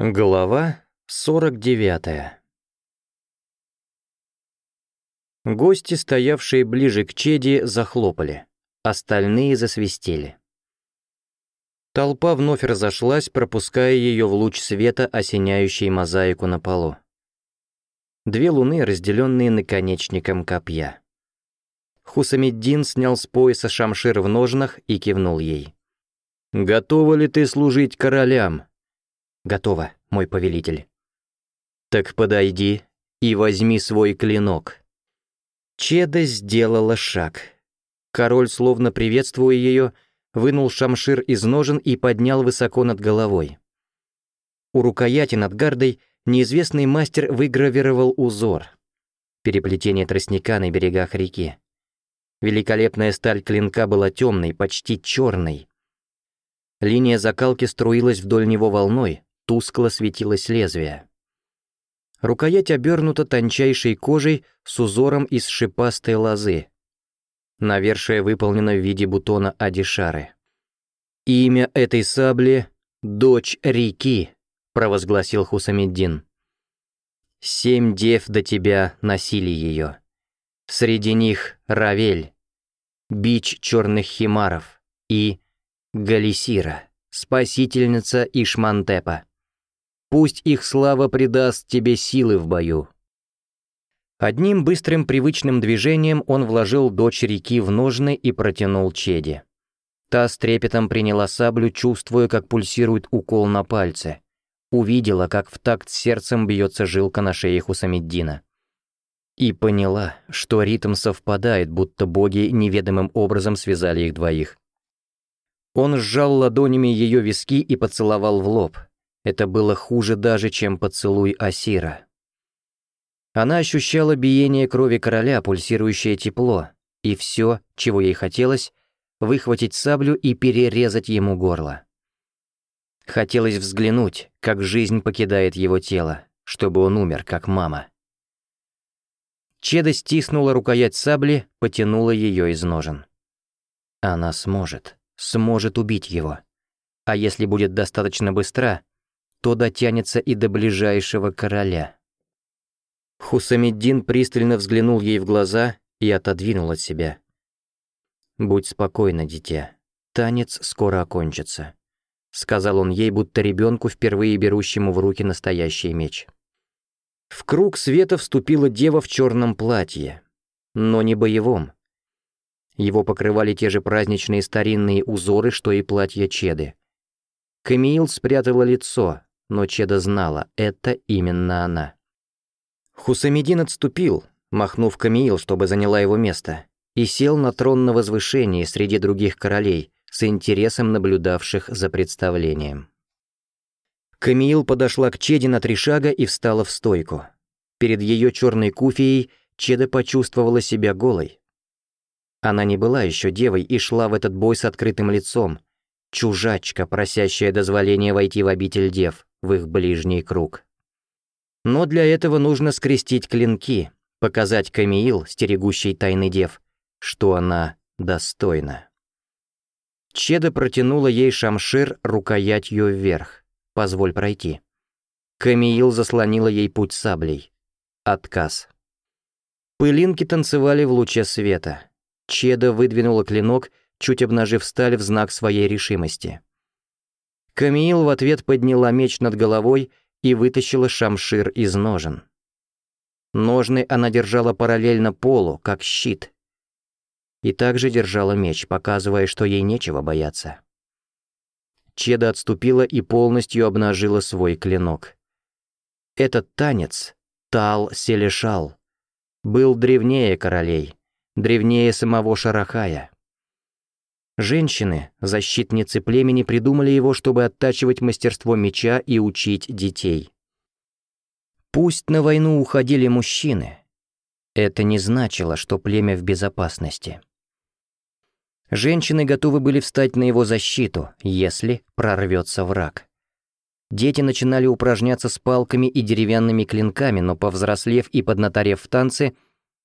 Глава 49 Гости, стоявшие ближе к Чеди, захлопали, остальные засвистели. Толпа вновь разошлась, пропуская ее в луч света, осеняющий мозаику на полу. Две луны, разделенные наконечником копья. Хусамиддин снял с пояса шамшир в ножнах и кивнул ей. «Готова ли ты служить королям?» «Готово, мой повелитель». «Так подойди и возьми свой клинок». Чеда сделала шаг. Король, словно приветствуя ее, вынул шамшир из ножен и поднял высоко над головой. У рукояти над гардой неизвестный мастер выгравировал узор. Переплетение тростника на берегах реки. Великолепная сталь клинка была темной, почти черной. Линия закалки струилась вдоль него волной, тускло светилось лезвие. Рукоять обернута тончайшей кожей с узором из шипастой лозы. Навершие выполнено в виде бутона Адишары. «Имя этой сабли — Дочь реки», — провозгласил Хусамиддин. «Семь дев до тебя носили ее. Среди них Равель, бич черных химаров и Галисира, спасительница Ишмантепа. Пусть их слава придаст тебе силы в бою». Одним быстрым привычным движением он вложил дочь реки в ножны и протянул Чеди. Та с трепетом приняла саблю, чувствуя, как пульсирует укол на пальце. Увидела, как в такт с сердцем бьется жилка на шее Хусамиддина. И поняла, что ритм совпадает, будто боги неведомым образом связали их двоих. Он сжал ладонями ее виски и поцеловал в лоб, это было хуже даже, чем поцелуй Асира. Она ощущала биение крови короля, пульсирующее тепло, и все, чего ей хотелось, выхватить саблю и перерезать ему горло. Хотелось взглянуть, как жизнь покидает его тело, чтобы он умер, как мама. Чеда стиснула рукоять сабли, потянула ее из ножен. Она сможет, сможет убить его. А если будет достаточно быстра, то дотянется и до ближайшего короля. Хусамиддин пристально взглянул ей в глаза и отодвинул от себя. «Будь спокойна, дитя. Танец скоро окончится», — сказал он ей, будто ребенку, впервые берущему в руки настоящий меч. В круг света вступила дева в черном платье, но не боевом. Его покрывали те же праздничные старинные узоры, что и платья Чеды. Камиил спрятала лицо, но Чеда знала, это именно она. Хусамидин отступил, махнув Камиил, чтобы заняла его место, и сел на трон на возвышении среди других королей, с интересом наблюдавших за представлением. Камиил подошла к Чеде на три шага и встала в стойку. Перед ее черной куфией Чеда почувствовала себя голой. Она не была еще девой и шла в этот бой с открытым лицом, чужачка, просящая дозволения войти в обитель дев в их ближний круг. Но для этого нужно скрестить клинки, показать Камиил, стерегущий тайны дев, что она достойна. Чеда протянула ей шамшир рукоятью вверх. «Позволь пройти». Камиил заслонила ей путь саблей. Отказ. Пылинки танцевали в луче света. Чеда выдвинула клинок, чуть обнажив сталь в знак своей решимости. Камиил в ответ подняла меч над головой и вытащила шамшир из ножен. Ножны она держала параллельно полу, как щит. И также держала меч, показывая, что ей нечего бояться. Чеда отступила и полностью обнажила свой клинок. Этот танец, Тал-Селешал, был древнее королей, древнее самого Шарахая. Женщины, защитницы племени, придумали его, чтобы оттачивать мастерство меча и учить детей. Пусть на войну уходили мужчины. Это не значило, что племя в безопасности. Женщины готовы были встать на его защиту, если прорвется враг. Дети начинали упражняться с палками и деревянными клинками, но повзрослев и поднаторев в танце,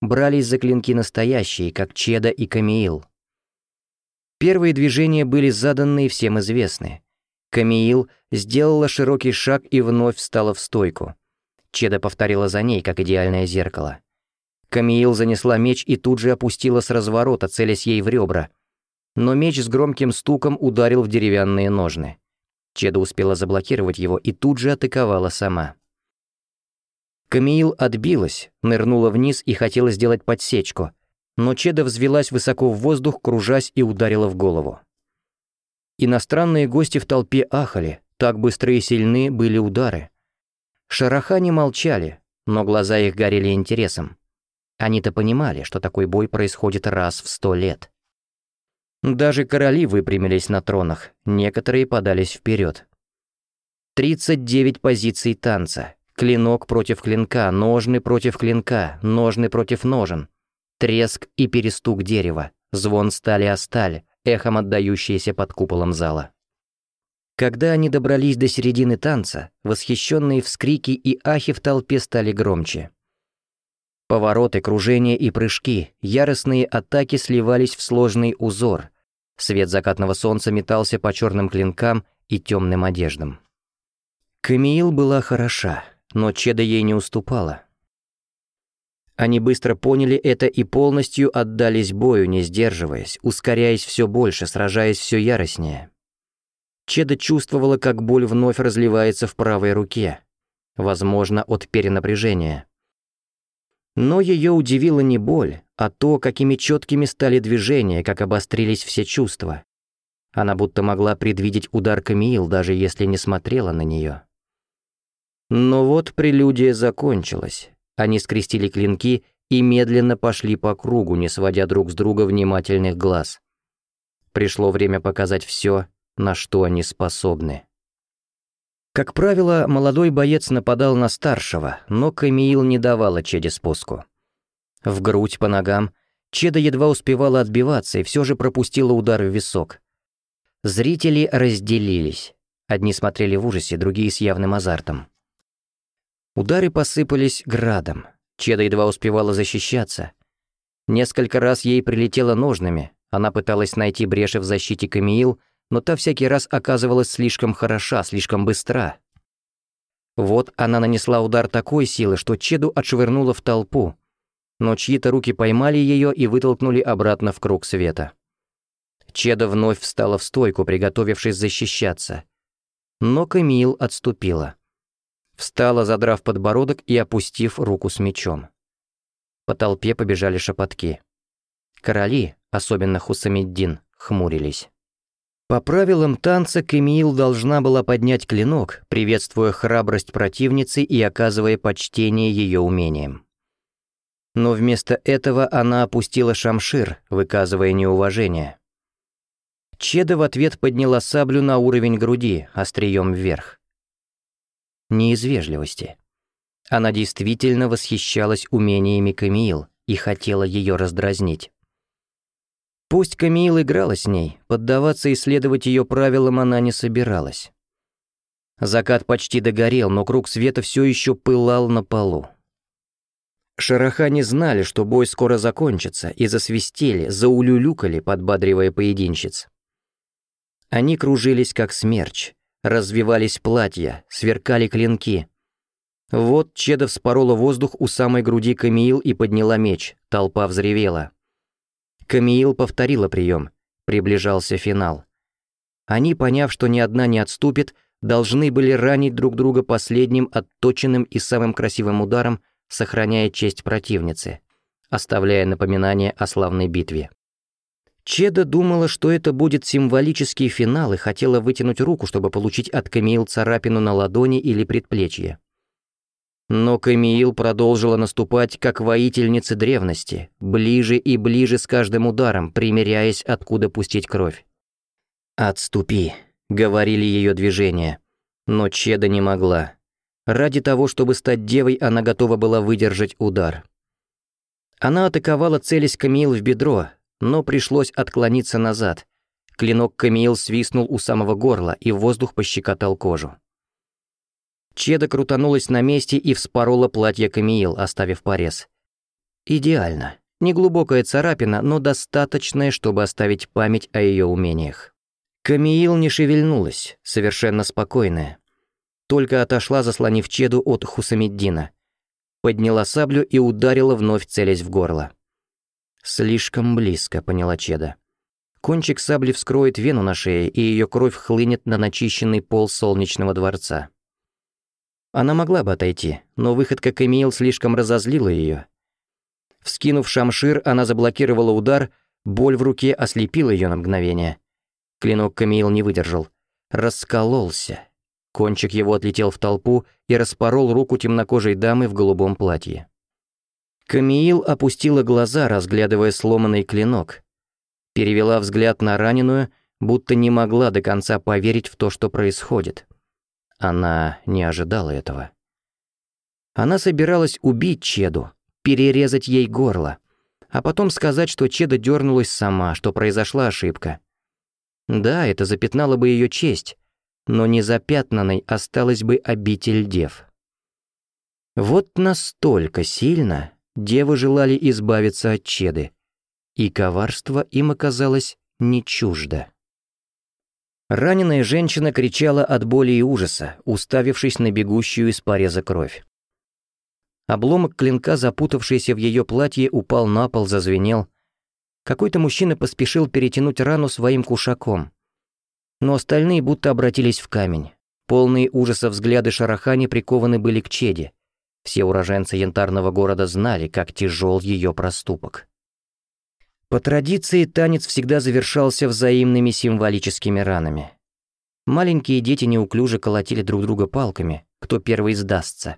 брались за клинки настоящие, как Чеда и Камиил. Первые движения были заданы и всем известны. Камиил сделала широкий шаг и вновь встала в стойку. Чеда повторила за ней, как идеальное зеркало. Камиил занесла меч и тут же опустила с разворота, целясь ей в ребра. Но меч с громким стуком ударил в деревянные ножны. Чеда успела заблокировать его и тут же атаковала сама. Камиил отбилась, нырнула вниз и хотела сделать подсечку, но чеда взвелась высоко в воздух, кружась и ударила в голову. Иностранные гости в толпе ахали, так быстрые и сильны были удары. Шарахани молчали, но глаза их горели интересом. Они-то понимали, что такой бой происходит раз в сто лет. Даже короли выпрямились на тронах, некоторые подались вперед. 39 позиций танца, клинок против клинка, ножны против клинка, ножны против ножен — Треск и перестук дерева, звон стали о сталь, эхом отдающиеся под куполом зала. Когда они добрались до середины танца, восхищенные вскрики и ахи в толпе стали громче. Повороты, кружения и прыжки, яростные атаки сливались в сложный узор. Свет закатного солнца метался по черным клинкам и темным одеждам. Камиил была хороша, но Чеда ей не уступала. Они быстро поняли это и полностью отдались бою, не сдерживаясь, ускоряясь все больше, сражаясь все яростнее. Чеда чувствовала, как боль вновь разливается в правой руке, возможно, от перенапряжения. Но ее удивила не боль, а то, какими четкими стали движения, как обострились все чувства. Она будто могла предвидеть удар Камиил, даже если не смотрела на нее. Но вот прелюдия закончилась. Они скрестили клинки и медленно пошли по кругу, не сводя друг с друга внимательных глаз. Пришло время показать все, на что они способны. Как правило, молодой боец нападал на старшего, но Камиил не давала Чеде спуску. В грудь, по ногам. Чеда едва успевала отбиваться и все же пропустила удар в висок. Зрители разделились. Одни смотрели в ужасе, другие с явным азартом. Удары посыпались градом. Чеда едва успевала защищаться. Несколько раз ей прилетело ножными. Она пыталась найти бреши в защите Камиил, но та всякий раз оказывалась слишком хороша, слишком быстра. Вот она нанесла удар такой силы, что Чеду отшвырнула в толпу. Но чьи-то руки поймали ее и вытолкнули обратно в круг света. Чеда вновь встала в стойку, приготовившись защищаться. Но Камиил отступила встала, задрав подбородок и опустив руку с мечом. По толпе побежали шепотки. Короли, особенно Хусамиддин, хмурились. По правилам танца Кемиил должна была поднять клинок, приветствуя храбрость противницы и оказывая почтение ее умениям. Но вместо этого она опустила шамшир, выказывая неуважение. Чеда в ответ подняла саблю на уровень груди, острием вверх не из вежливости. Она действительно восхищалась умениями Камиил и хотела ее раздразнить. Пусть Камиил играла с ней, поддаваться и следовать ее правилам она не собиралась. Закат почти догорел, но круг света все еще пылал на полу. Шарахани знали, что бой скоро закончится, и засвистели, заулюлюкали, подбадривая поединщиц. Они кружились, как смерч, Развивались платья, сверкали клинки. Вот Чеда вспорола воздух у самой груди Камиил и подняла меч. Толпа взревела. Камиил повторила прием. Приближался финал. Они, поняв, что ни одна не отступит, должны были ранить друг друга последним отточенным и самым красивым ударом, сохраняя честь противницы, оставляя напоминание о славной битве. Чеда думала, что это будет символический финал и хотела вытянуть руку, чтобы получить от Камиил царапину на ладони или предплечье. Но Камиил продолжила наступать, как воительница древности, ближе и ближе с каждым ударом, примеряясь, откуда пустить кровь. «Отступи», — говорили ее движения. Но Чеда не могла. Ради того, чтобы стать девой, она готова была выдержать удар. Она атаковала, целясь Камиил в бедро, но пришлось отклониться назад. Клинок Камиил свистнул у самого горла, и воздух пощекотал кожу. Чеда крутанулась на месте и вспорола платье Камиил, оставив порез. Идеально. Неглубокая царапина, но достаточная, чтобы оставить память о ее умениях. Камиил не шевельнулась, совершенно спокойная. Только отошла, заслонив Чеду от Хусамиддина. Подняла саблю и ударила вновь, целясь в горло. Слишком близко, поняла Чеда. Кончик сабли вскроет вену на шее, и ее кровь хлынет на начищенный пол солнечного дворца. Она могла бы отойти, но выходка Камиил слишком разозлила ее. Вскинув шамшир, она заблокировала удар, боль в руке ослепила ее на мгновение. Клинок Камиил не выдержал. Раскололся. Кончик его отлетел в толпу и распорол руку темнокожей дамы в голубом платье. Камиил опустила глаза, разглядывая сломанный клинок. Перевела взгляд на раненую, будто не могла до конца поверить в то, что происходит. Она не ожидала этого. Она собиралась убить Чеду, перерезать ей горло, а потом сказать, что Чеда дернулась сама, что произошла ошибка. Да, это запятнало бы ее честь, но незапятнанной осталась бы обитель дев. Вот настолько сильно девы желали избавиться от чеды, и коварство им оказалось не чуждо. Раненая женщина кричала от боли и ужаса, уставившись на бегущую из пореза кровь. Обломок клинка, запутавшийся в ее платье, упал на пол, зазвенел. Какой-то мужчина поспешил перетянуть рану своим кушаком. Но остальные будто обратились в камень. Полные ужаса взгляды шарахани прикованы были к Чеде, все уроженцы янтарного города знали, как тяжел ее проступок. По традиции танец всегда завершался взаимными символическими ранами. Маленькие дети неуклюже колотили друг друга палками, кто первый сдастся.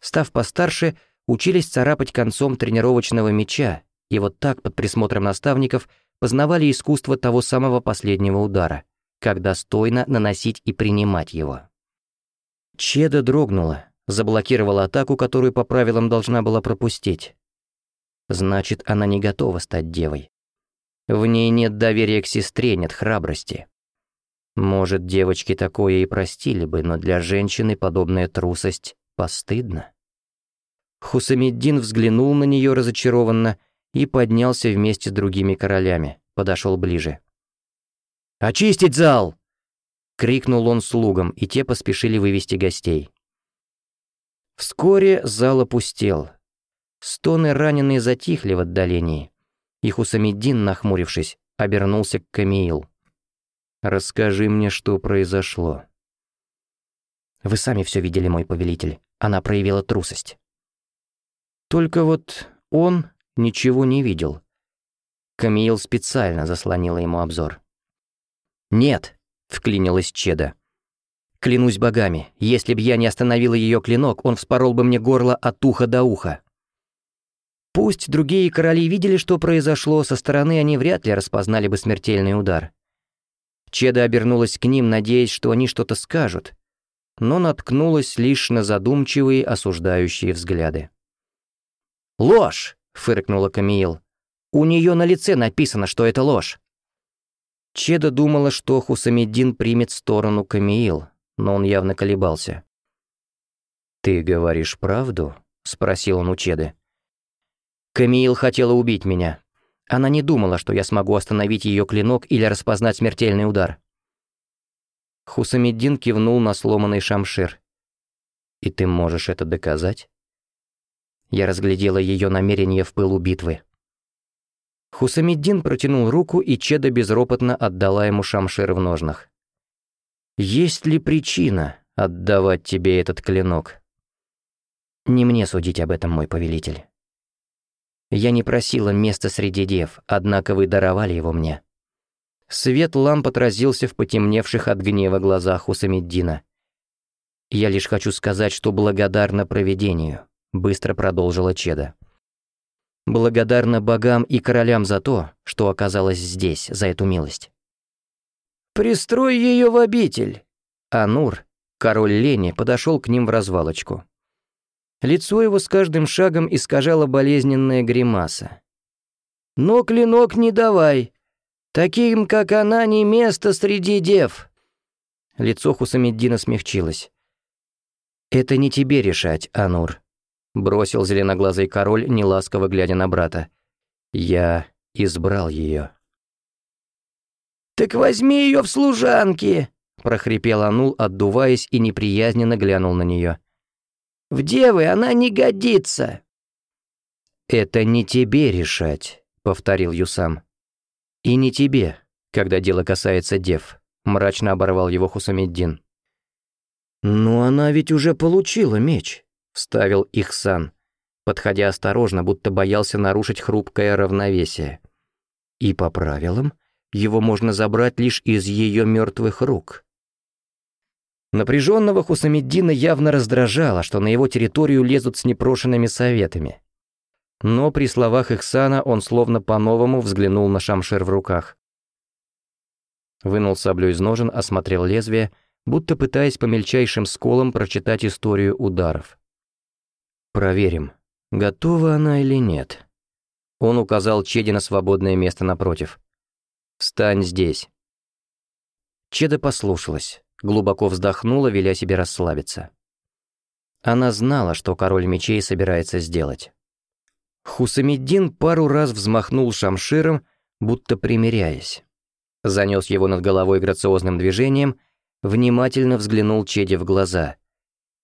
Став постарше, учились царапать концом тренировочного меча, и вот так под присмотром наставников познавали искусство того самого последнего удара, как достойно наносить и принимать его. Чеда дрогнула, Заблокировала атаку, которую по правилам должна была пропустить. Значит, она не готова стать девой. В ней нет доверия к сестре, нет храбрости. Может, девочки такое и простили бы, но для женщины подобная трусость постыдна. Хусамиддин взглянул на нее разочарованно и поднялся вместе с другими королями, подошел ближе. «Очистить зал!» — крикнул он слугам, и те поспешили вывести гостей. Вскоре зал опустел. Стоны раненые затихли в отдалении. И Хусамиддин, нахмурившись, обернулся к Камиил. «Расскажи мне, что произошло». «Вы сами все видели, мой повелитель. Она проявила трусость». Только вот он ничего не видел. Камиил специально заслонила ему обзор. «Нет», — вклинилась Чеда, Клянусь богами, если б я не остановила ее клинок, он вспорол бы мне горло от уха до уха. Пусть другие короли видели, что произошло, со стороны они вряд ли распознали бы смертельный удар. Чеда обернулась к ним, надеясь, что они что-то скажут, но наткнулась лишь на задумчивые, осуждающие взгляды. «Ложь!» — фыркнула Камиил. «У нее на лице написано, что это ложь!» Чеда думала, что Хусамиддин примет сторону Камиил, но он явно колебался. «Ты говоришь правду?» — спросил он у Чеды. «Камиил хотела убить меня. Она не думала, что я смогу остановить ее клинок или распознать смертельный удар». Хусамиддин кивнул на сломанный шамшир. «И ты можешь это доказать?» Я разглядела ее намерение в пылу битвы. Хусамиддин протянул руку, и Чеда безропотно отдала ему шамшир в ножнах. Есть ли причина отдавать тебе этот клинок? Не мне судить об этом, мой повелитель. Я не просила места среди дев, однако вы даровали его мне. Свет ламп отразился в потемневших от гнева глазах у Самеддина. «Я лишь хочу сказать, что благодарна провидению», — быстро продолжила Чеда. «Благодарна богам и королям за то, что оказалась здесь, за эту милость. «Пристрой ее в обитель!» Анур, король лени, подошел к ним в развалочку. Лицо его с каждым шагом искажала болезненная гримаса. «Но клинок не давай! Таким, как она, не место среди дев!» Лицо Хусамеддина смягчилось. «Это не тебе решать, Анур», — бросил зеленоглазый король, неласково глядя на брата. «Я избрал ее». «Так возьми ее в служанки!» — прохрипел Анул, отдуваясь и неприязненно глянул на нее. «В девы она не годится!» «Это не тебе решать», — повторил Юсам. «И не тебе, когда дело касается дев», — мрачно оборвал его Хусамиддин. «Но она ведь уже получила меч», — вставил Ихсан, подходя осторожно, будто боялся нарушить хрупкое равновесие. «И по правилам его можно забрать лишь из ее мертвых рук. Напряженного Хусамеддина явно раздражало, что на его территорию лезут с непрошенными советами. Но при словах Ихсана он словно по-новому взглянул на шамшер в руках. Вынул саблю из ножен, осмотрел лезвие, будто пытаясь по мельчайшим сколам прочитать историю ударов. «Проверим, готова она или нет». Он указал Чеди на свободное место напротив. «Встань здесь». Чеда послушалась, глубоко вздохнула, веля себе расслабиться. Она знала, что король мечей собирается сделать. Хусамиддин пару раз взмахнул шамширом, будто примиряясь. Занес его над головой грациозным движением, внимательно взглянул Чеде в глаза.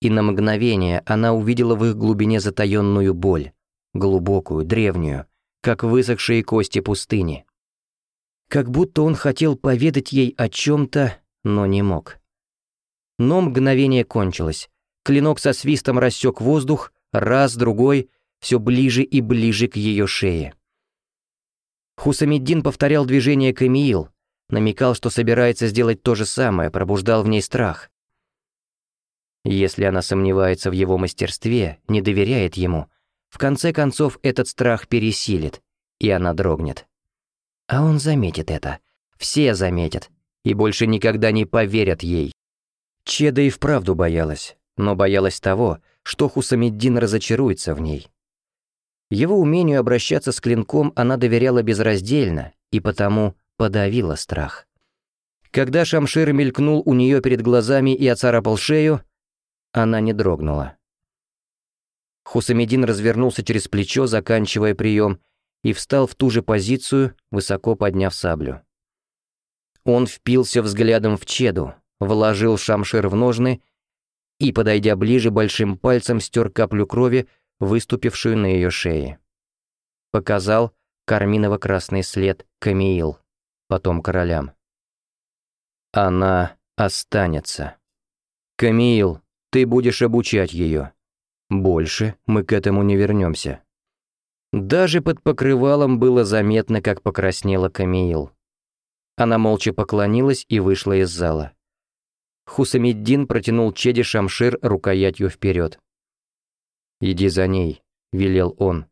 И на мгновение она увидела в их глубине затаенную боль, глубокую, древнюю, как высохшие кости пустыни как будто он хотел поведать ей о чем-то, но не мог. Но мгновение кончилось. Клинок со свистом рассек воздух, раз, другой, все ближе и ближе к ее шее. Хусамиддин повторял движение Камиил, намекал, что собирается сделать то же самое, пробуждал в ней страх. Если она сомневается в его мастерстве, не доверяет ему, в конце концов этот страх пересилит, и она дрогнет. А он заметит это. Все заметят. И больше никогда не поверят ей. Чеда и вправду боялась, но боялась того, что Хусамиддин разочаруется в ней. Его умению обращаться с клинком она доверяла безраздельно и потому подавила страх. Когда Шамшир мелькнул у нее перед глазами и оцарапал шею, она не дрогнула. Хусамидин развернулся через плечо, заканчивая прием, и встал в ту же позицию, высоко подняв саблю. Он впился взглядом в Чеду, вложил шамшир в ножны и, подойдя ближе, большим пальцем стер каплю крови, выступившую на ее шее. Показал карминово-красный след Камиил, потом королям. Она останется. Камиил, ты будешь обучать ее. Больше мы к этому не вернемся. Даже под покрывалом было заметно, как покраснела Камиил. Она молча поклонилась и вышла из зала. Хусамиддин протянул Чеди Шамшир рукоятью вперед. «Иди за ней», — велел он.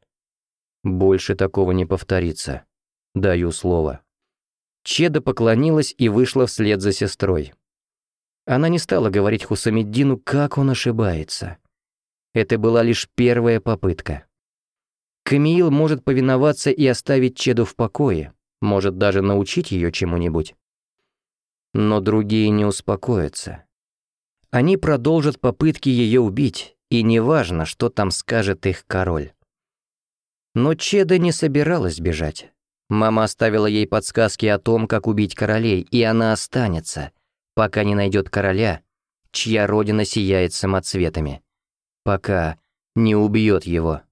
«Больше такого не повторится. Даю слово». Чеда поклонилась и вышла вслед за сестрой. Она не стала говорить Хусамиддину, как он ошибается. Это была лишь первая попытка. Камиил может повиноваться и оставить Чеду в покое, может даже научить ее чему-нибудь. Но другие не успокоятся. Они продолжат попытки ее убить, и неважно, что там скажет их король. Но Чеда не собиралась бежать. Мама оставила ей подсказки о том, как убить королей, и она останется, пока не найдет короля, чья родина сияет самоцветами. Пока не убьет его.